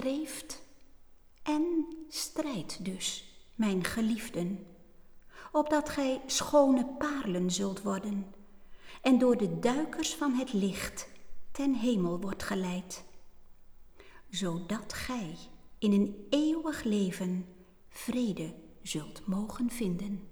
streeft en strijdt dus, mijn geliefden, opdat gij schone parelen zult worden en door de duikers van het licht ten hemel wordt geleid, zodat gij in een eeuwig leven vrede zult mogen vinden.